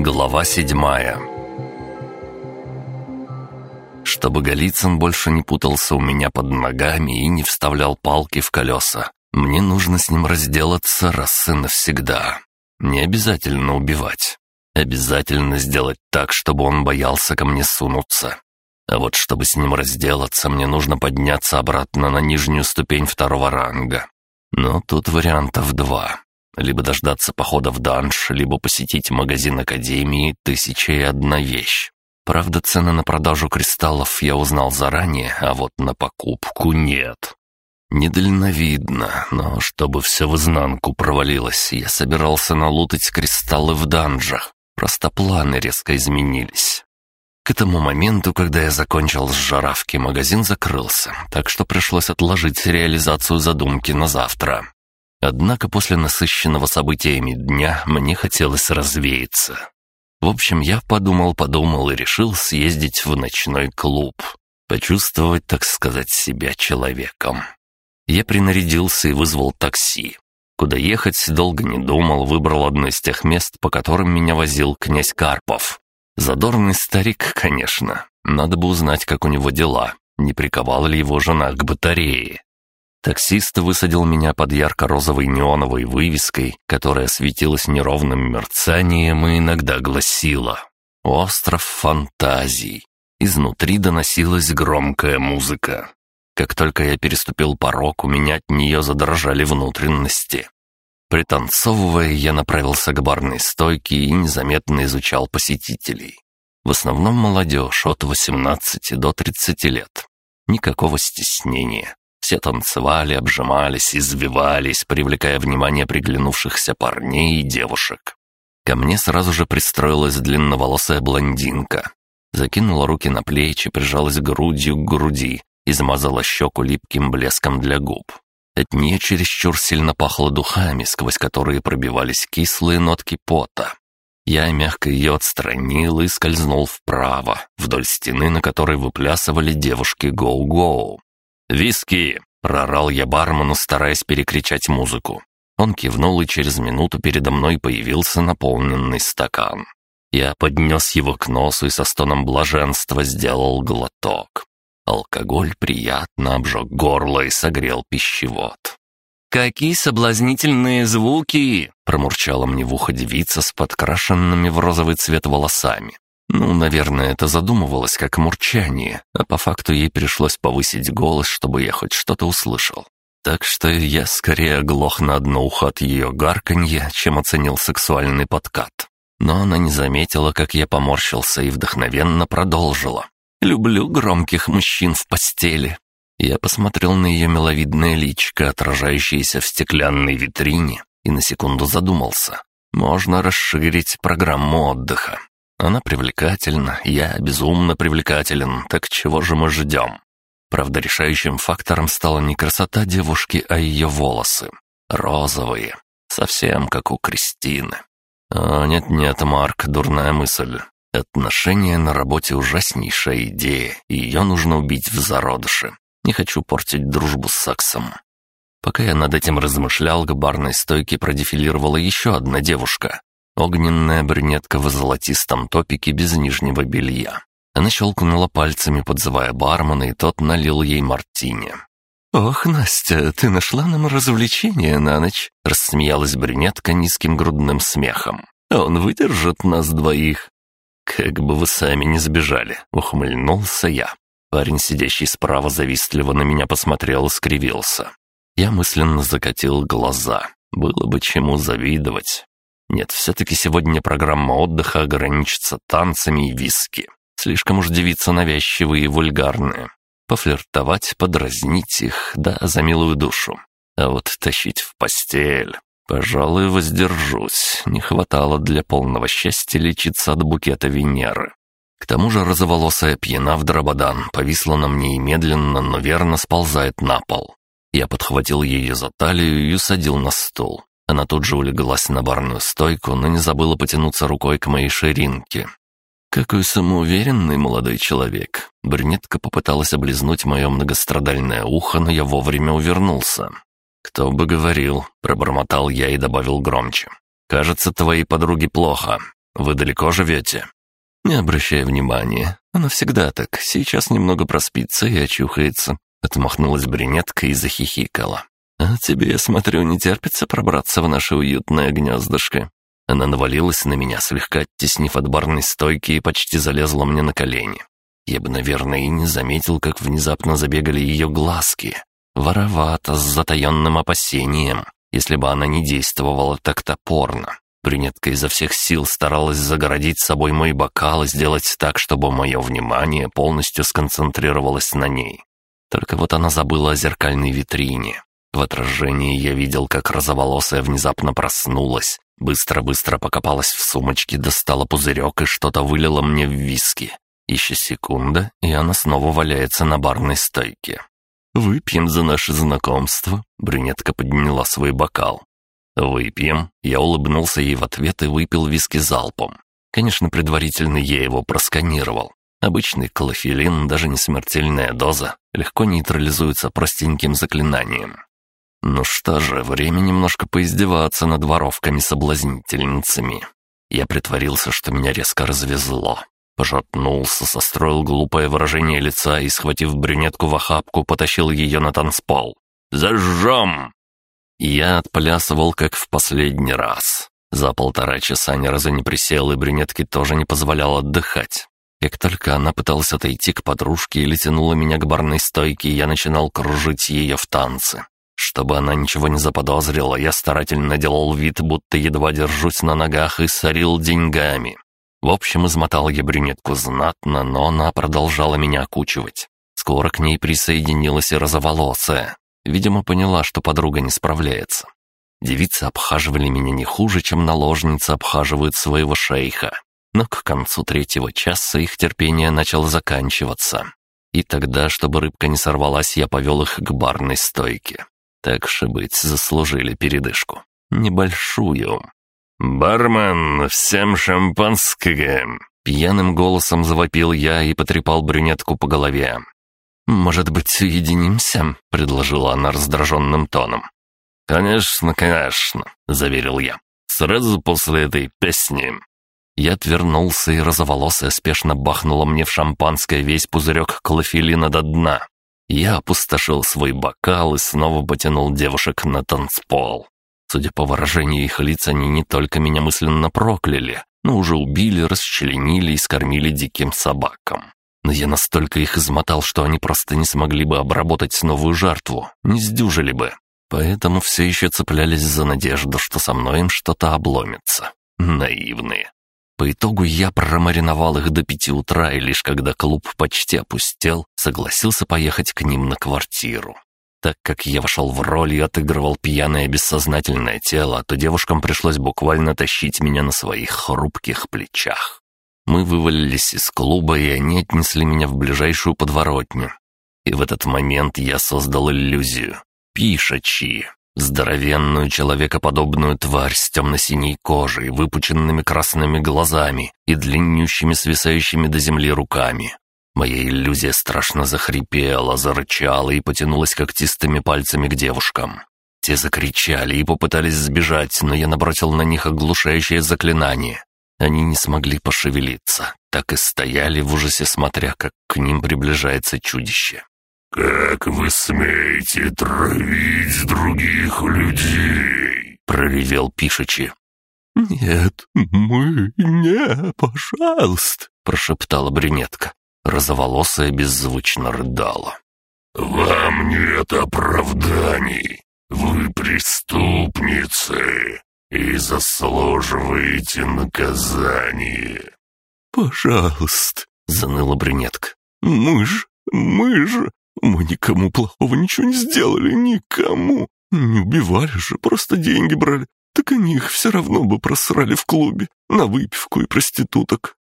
Глава седьмая Чтобы Голицын больше не путался у меня под ногами и не вставлял палки в колеса, мне нужно с ним разделаться раз и навсегда. Не обязательно убивать. Обязательно сделать так, чтобы он боялся ко мне сунуться. А вот чтобы с ним разделаться, мне нужно подняться обратно на нижнюю ступень второго ранга. Но тут вариантов два. Либо дождаться похода в данж, либо посетить магазин Академии «Тысяча и одна вещь». Правда, цены на продажу кристаллов я узнал заранее, а вот на покупку нет. Недальновидно, но чтобы все в изнанку провалилось, я собирался налутать кристаллы в данжах. Просто планы резко изменились. К этому моменту, когда я закончил с жаравки, магазин закрылся, так что пришлось отложить реализацию задумки на завтра. Однако после насыщенного событиями дня мне хотелось развеяться. В общем, я подумал-подумал и решил съездить в ночной клуб. Почувствовать, так сказать, себя человеком. Я принарядился и вызвал такси. Куда ехать, долго не думал, выбрал одно из тех мест, по которым меня возил князь Карпов. Задорный старик, конечно. Надо бы узнать, как у него дела. Не приковала ли его жена к батарее. Таксист высадил меня под ярко-розовой неоновой вывеской, которая светилась неровным мерцанием и иногда гласила «Остров фантазий». Изнутри доносилась громкая музыка. Как только я переступил порог, у меня от нее задрожали внутренности. Пританцовывая, я направился к барной стойке и незаметно изучал посетителей. В основном молодежь от 18 до 30 лет. Никакого стеснения. Все танцевали, обжимались, извивались, привлекая внимание приглянувшихся парней и девушек. Ко мне сразу же пристроилась длинноволосая блондинка. Закинула руки на плечи, прижалась грудью к груди и замазала щеку липким блеском для губ. От нее чересчур сильно пахло духами, сквозь которые пробивались кислые нотки пота. Я мягко ее отстранил и скользнул вправо, вдоль стены, на которой выплясывали девушки гоу-гоу. «Виски!» — прорал я бармену, стараясь перекричать музыку. Он кивнул, и через минуту передо мной появился наполненный стакан. Я поднес его к носу и со стоном блаженства сделал глоток. Алкоголь приятно обжег горло и согрел пищевод. «Какие соблазнительные звуки!» — промурчала мне в ухо девица с подкрашенными в розовый цвет волосами. Ну, наверное, это задумывалось как мурчание, а по факту ей пришлось повысить голос, чтобы я хоть что-то услышал. Так что я скорее оглох на одно ухо от ее гарканья, чем оценил сексуальный подкат. Но она не заметила, как я поморщился и вдохновенно продолжила. Люблю громких мужчин в постели». Я посмотрел на ее миловидное личико, отражающееся в стеклянной витрине, и на секунду задумался. Можно расширить программу отдыха. Она привлекательна, я безумно привлекателен, так чего же мы ждем? Правда, решающим фактором стала не красота девушки, а ее волосы. Розовые, совсем как у Кристины. А нет-нет, Марк, дурная мысль. Отношения на работе ужаснейшая идея, и ее нужно убить в зародыше. Не хочу портить дружбу с Саксом. Пока я над этим размышлял, к барной стойке продефилировала еще одна девушка. Огненная брюнетка в золотистом топике без нижнего белья. Она щелкнула пальцами, подзывая бармена, и тот налил ей мартини. «Ох, Настя, ты нашла нам развлечение на ночь?» — рассмеялась брюнетка низким грудным смехом. «Он выдержит нас двоих». «Как бы вы сами не сбежали», — ухмыльнулся я. Парень, сидящий справа, завистливо на меня посмотрел и скривился. Я мысленно закатил глаза. Было бы чему завидовать. Нет, все-таки сегодня программа отдыха ограничится танцами и виски. Слишком уж девицы навязчивые и вульгарные. Пофлиртовать, подразнить их, да, за милую душу. А вот тащить в постель... Пожалуй, воздержусь. Не хватало для полного счастья лечиться от букета Венеры. К тому же розоволосая пьяна в дрободан повисла на мне и медленно, но верно сползает на пол. Я подхватил ее за талию и усадил на стол. Она тут же улеглась на барную стойку, но не забыла потянуться рукой к моей ширинке. «Какой самоуверенный молодой человек!» Брюнетка попыталась облизнуть мое многострадальное ухо, но я вовремя увернулся. «Кто бы говорил», — пробормотал я и добавил громче. «Кажется, твоей подруге плохо. вы далеко живете?» «Не обращай внимания. Она всегда так. Сейчас немного проспится и очухается». Отмахнулась брюнетка и захихикала. «А тебе, я смотрю, не терпится пробраться в наше уютное гнездышко». Она навалилась на меня, слегка оттеснив от барной стойки и почти залезла мне на колени. Я бы, наверное, и не заметил, как внезапно забегали ее глазки. Воровато, с затаенным опасением, если бы она не действовала так топорно. Брюнетка изо всех сил старалась загородить собой мой бокал и сделать так, чтобы мое внимание полностью сконцентрировалось на ней. Только вот она забыла о зеркальной витрине. В отражении я видел, как розоволосая внезапно проснулась, быстро-быстро покопалась в сумочке, достала пузырек и что-то вылила мне в виски. Еще секунда, и она снова валяется на барной стойке. «Выпьем за наше знакомство», — брюнетка подняла свой бокал. «Выпьем». Я улыбнулся ей в ответ и выпил виски залпом. Конечно, предварительно я его просканировал. Обычный клофелин, даже не смертельная доза, легко нейтрализуется простеньким заклинанием. Ну что же, время немножко поиздеваться над воровками-соблазнительницами. Я притворился, что меня резко развезло. Пожатнулся, состроил глупое выражение лица и, схватив брюнетку в охапку, потащил ее на танцпол. «Зажжем!» Я отплясывал, как в последний раз. За полтора часа ни разу не присел, и брюнетке тоже не позволял отдыхать. Как только она пыталась отойти к подружке или тянула меня к барной стойке, я начинал кружить ее в танце. Чтобы она ничего не заподозрила, я старательно делал вид, будто едва держусь на ногах и сорил деньгами. В общем, измотал я брюнетку знатно, но она продолжала меня окучивать. Скоро к ней присоединилась и розоволосая. Видимо, поняла, что подруга не справляется. Девицы обхаживали меня не хуже, чем наложницы обхаживают своего шейха. Но к концу третьего часа их терпение начало заканчиваться. И тогда, чтобы рыбка не сорвалась, я повел их к барной стойке. Так же быть, заслужили передышку. Небольшую. «Бармен, всем шампанского!» Пьяным голосом завопил я и потрепал брюнетку по голове. «Может быть, соединимся?» — предложила она раздраженным тоном. «Конечно, конечно», — заверил я. «Сразу после этой песни». Я отвернулся, и розоволосая спешно бахнула мне в шампанское весь пузырек клофелина до дна. Я опустошил свой бокал и снова потянул девушек на танцпол. Судя по выражению их лиц, они не только меня мысленно прокляли, но уже убили, расчленили и скормили диким собакам. Но я настолько их измотал, что они просто не смогли бы обработать новую жертву, не сдюжили бы. Поэтому все еще цеплялись за надежду, что со мной им что-то обломится. Наивные. По итогу я промариновал их до пяти утра, и лишь когда клуб почти опустел, согласился поехать к ним на квартиру. Так как я вошел в роль и отыгрывал пьяное бессознательное тело, то девушкам пришлось буквально тащить меня на своих хрупких плечах. Мы вывалились из клуба, и они отнесли меня в ближайшую подворотню. И в этот момент я создал иллюзию. Пишачи. Здоровенную человекоподобную тварь с темно-синей кожей, выпученными красными глазами и длиннющими свисающими до земли руками. Моя иллюзия страшно захрипела, зарычала и потянулась когтистыми пальцами к девушкам. Те закричали и попытались сбежать, но я набросил на них оглушающее заклинание. Они не смогли пошевелиться, так и стояли в ужасе, смотря, как к ним приближается чудище. «Как вы смеете травить других людей?» — проревел Пишичи. «Нет, мы не, пожалуйста», — прошептала брюнетка. Розоволосая беззвучно рыдала. «Вам нет оправданий. Вы преступницы и заслуживаете наказание». «Пожалуйста», — заныла брюнетка. «Мы же, мы же, мы никому плохого ничего не сделали, никому. Не убивали же, просто деньги брали. Так они их все равно бы просрали в клубе на выпивку и проституток.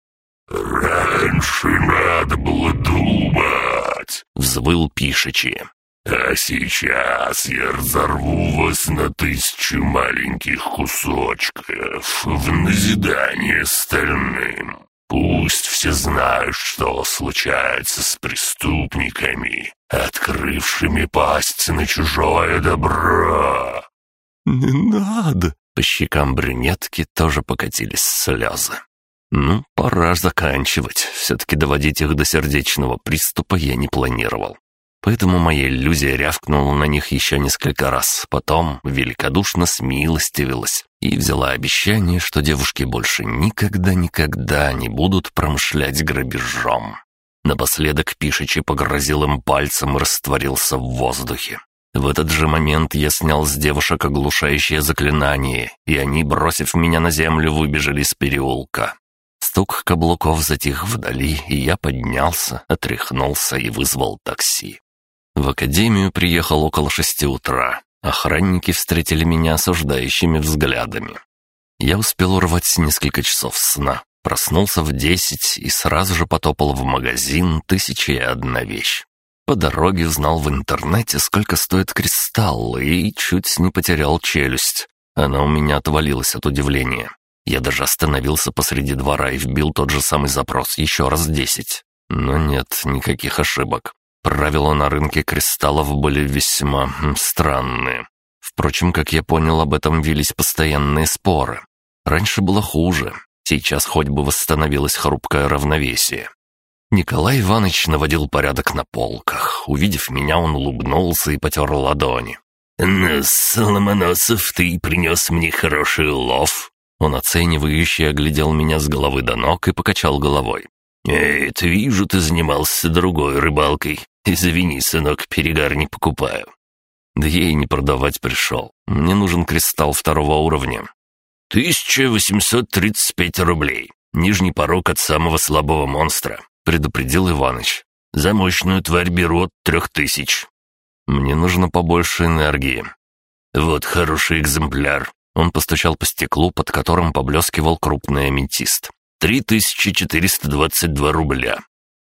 «Раньше надо было думать», — взвыл Пишичи. «А сейчас я разорву вас на тысячу маленьких кусочков в назидание остальным. Пусть все знают, что случается с преступниками, открывшими пасть на чужое добро». «Не надо!» По щекам брюнетки тоже покатились слезы. Ну, пора заканчивать. Все-таки доводить их до сердечного приступа я не планировал. Поэтому моя иллюзия рявкнула на них еще несколько раз, потом великодушно смилостивилась и взяла обещание, что девушки больше никогда-никогда не будут промышлять грабежом. Напоследок Пишичи погрозил им пальцем и растворился в воздухе. В этот же момент я снял с девушек оглушающее заклинание, и они, бросив меня на землю, выбежали из переулка. Стук каблуков затих вдали, и я поднялся, отряхнулся и вызвал такси. В академию приехал около шести утра. Охранники встретили меня осуждающими взглядами. Я успел урвать несколько часов сна, Проснулся в десять и сразу же потопал в магазин «Тысяча и одна вещь». По дороге узнал в интернете, сколько стоит кристалл, и чуть не потерял челюсть. Она у меня отвалилась от удивления. Я даже остановился посреди двора и вбил тот же самый запрос еще раз десять. Но нет никаких ошибок. Правила на рынке кристаллов были весьма странные. Впрочем, как я понял, об этом велись постоянные споры. Раньше было хуже. Сейчас хоть бы восстановилось хрупкое равновесие. Николай Иванович наводил порядок на полках. Увидев меня, он улыбнулся и потер ладони. «Ну, Соломоносов, ты принес мне хороший улов?» Он оценивающе оглядел меня с головы до ног и покачал головой. «Нет, вижу, ты занимался другой рыбалкой. Извини, сынок, перегар не покупаю». «Да я и не продавать пришел. Мне нужен кристалл второго уровня. 1835 рублей. Нижний порог от самого слабого монстра», — предупредил Иваныч. «За мощную тварь беру от трех тысяч». «Мне нужно побольше энергии». «Вот хороший экземпляр». Он постучал по стеклу, под которым поблескивал крупный аметист. «3422 рубля».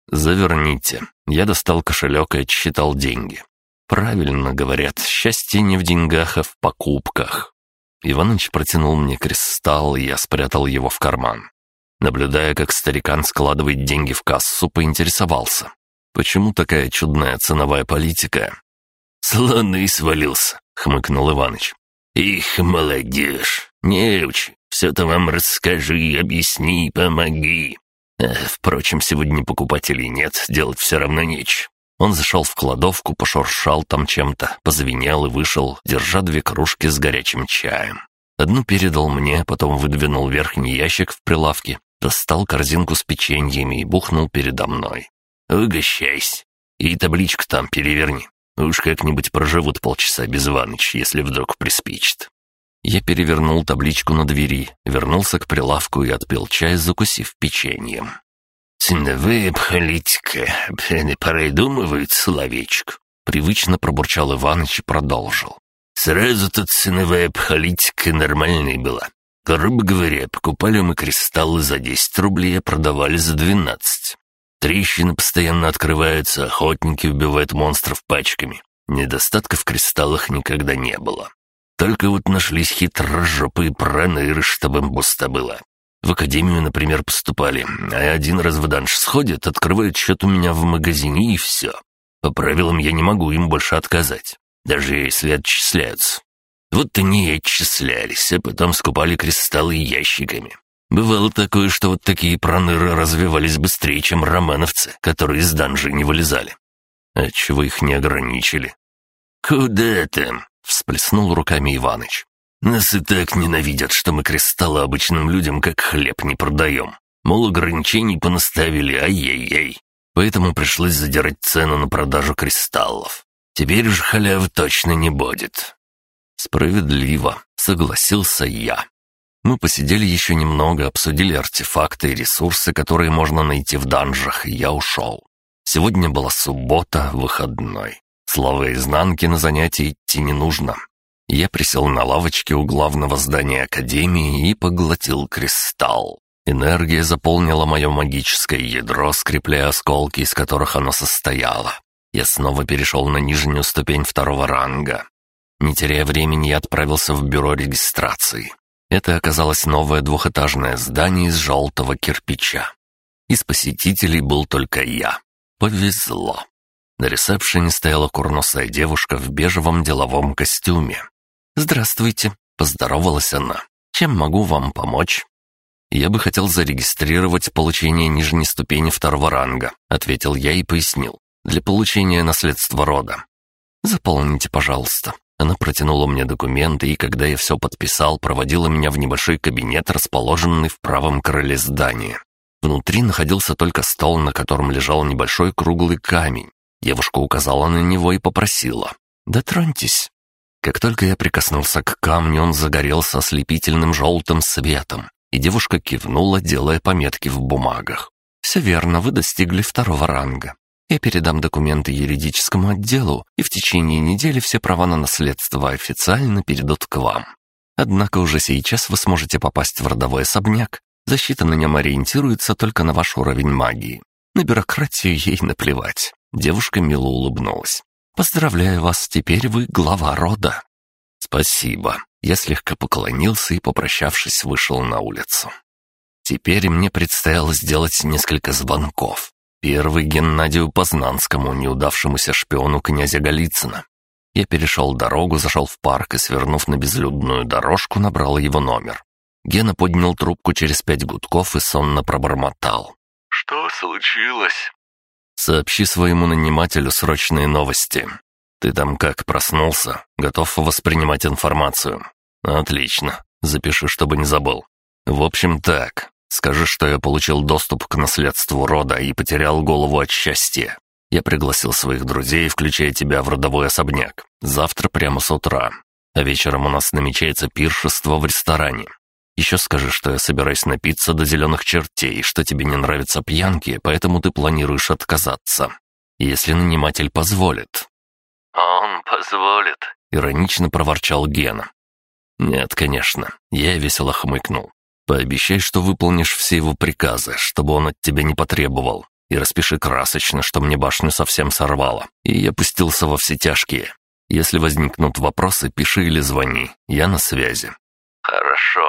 «Заверните». Я достал кошелек и отсчитал деньги. «Правильно говорят, счастье не в деньгах, а в покупках». Иваныч протянул мне кристалл, и я спрятал его в карман. Наблюдая, как старикан складывает деньги в кассу, поинтересовался. «Почему такая чудная ценовая политика?» «Слоны свалился», — хмыкнул Иваныч. «Их, молодежь, не учи, все-то вам расскажи, объясни, помоги. А, впрочем, сегодня покупателей нет, делать все равно нечего. Он зашел в кладовку, пошуршал там чем-то, позвенел и вышел, держа две кружки с горячим чаем. Одну передал мне, потом выдвинул верхний ящик в прилавке, достал корзинку с печеньями и бухнул передо мной. «Угощайся. И табличку там переверни. Уж как-нибудь проживут полчаса без Иваныч, если вдруг приспичит». Я перевернул табличку на двери, вернулся к прилавку и отпил чай, закусив печеньем. «Ценовая политика. Придумывают словечко». Привычно пробурчал Иваныч и продолжил. «Сразу тут ценовая политика нормальной была. Грубо говоря, покупали мы кристаллы за 10 рублей, а продавали за 12. Трещины постоянно открываются, охотники убивают монстров пачками. Недостатка в кристаллах никогда не было. Только вот нашлись хитрожопые проныры, чтобы им пусто было. В академию, например, поступали, а один раз в данж сходит, открывает счет у меня в магазине и все. По правилам я не могу им больше отказать, даже если отчисляются. Вот они и отчислялись, а потом скупали кристаллы ящиками. Бывало такое, что вот такие проныры развивались быстрее, чем романовцы, которые из данжей не вылезали. Отчего их не ограничили? «Куда там?» — всплеснул руками Иваныч. Нас и так ненавидят, что мы кристаллы обычным людям как хлеб не продаем. Мол, ограничений понаставили, ай-яй-яй. Поэтому пришлось задирать цену на продажу кристаллов. Теперь же халявы точно не будет. Справедливо, согласился я. Мы посидели еще немного, обсудили артефакты и ресурсы, которые можно найти в данжах, и я ушел. Сегодня была суббота, выходной. Слава изнанки на занятия идти не нужно. Я присел на лавочке у главного здания Академии и поглотил кристалл. Энергия заполнила мое магическое ядро, скрепляя осколки, из которых оно состояло. Я снова перешел на нижнюю ступень второго ранга. Не теряя времени, я отправился в бюро регистрации. Это оказалось новое двухэтажное здание из желтого кирпича. Из посетителей был только я. Повезло. На ресепшене стояла курносая девушка в бежевом деловом костюме. «Здравствуйте», — поздоровалась она. «Чем могу вам помочь?» «Я бы хотел зарегистрировать получение нижней ступени второго ранга», — ответил я и пояснил. «Для получения наследства рода». «Заполните, пожалуйста». Она протянула мне документы, и когда я все подписал, проводила меня в небольшой кабинет, расположенный в правом крыле здания. Внутри находился только стол, на котором лежал небольшой круглый камень. Девушка указала на него и попросила. «Дотроньтесь». Как только я прикоснулся к камню, он загорелся ослепительным желтым светом, и девушка кивнула, делая пометки в бумагах. «Все верно, вы достигли второго ранга. Я передам документы юридическому отделу, и в течение недели все права на наследство официально перейдут к вам. Однако уже сейчас вы сможете попасть в родовой особняк. Защита на нем ориентируется только на ваш уровень магии. На бюрократию ей наплевать». Девушка мило улыбнулась. «Поздравляю вас, теперь вы глава рода». «Спасибо». Я слегка поклонился и, попрощавшись, вышел на улицу. Теперь мне предстояло сделать несколько звонков. Первый Геннадию Познанскому, неудавшемуся шпиону князя Голицына. Я перешел дорогу, зашел в парк и, свернув на безлюдную дорожку, набрал его номер. Гена поднял трубку через пять гудков и сонно пробормотал. «Что случилось?» «Сообщи своему нанимателю срочные новости. «Ты там как, проснулся? Готов воспринимать информацию?» «Отлично. Запиши, чтобы не забыл. В общем, так. Скажи, что я получил доступ к наследству рода и потерял голову от счастья. Я пригласил своих друзей, включая тебя, в родовой особняк. Завтра прямо с утра. А вечером у нас намечается пиршество в ресторане. Еще скажи, что я собираюсь напиться до зеленых чертей, что тебе не нравятся пьянки, поэтому ты планируешь отказаться. Если наниматель позволит. «Он позволит», — иронично проворчал Гена. «Нет, конечно». Я весело хмыкнул. «Пообещай, что выполнишь все его приказы, чтобы он от тебя не потребовал. И распиши красочно, что мне башню совсем сорвало. И я пустился во все тяжкие. Если возникнут вопросы, пиши или звони. Я на связи». «Хорошо».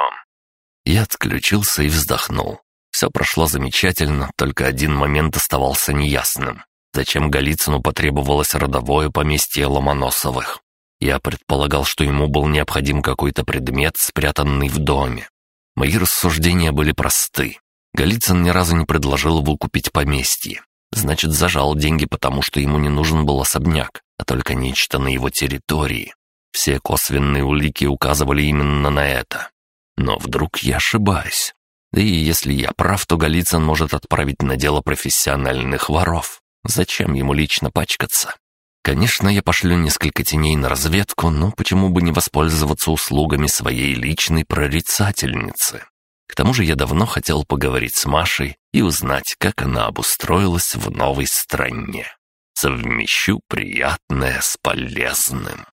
Я отключился и вздохнул. Все прошло замечательно, только один момент оставался неясным. Зачем Голицыну потребовалось родовое поместье Ломоносовых? Я предполагал, что ему был необходим какой-то предмет, спрятанный в доме. Мои рассуждения были просты. Голицын ни разу не предложил выкупить поместье. Значит, зажал деньги, потому что ему не нужен был особняк, а только нечто на его территории. Все косвенные улики указывали именно на это. Но вдруг я ошибаюсь. Да и если я прав, то Голицын может отправить на дело профессиональных воров. Зачем ему лично пачкаться? Конечно, я пошлю несколько теней на разведку, но почему бы не воспользоваться услугами своей личной прорицательницы? К тому же я давно хотел поговорить с Машей и узнать, как она обустроилась в новой стране. Совмещу приятное с полезным.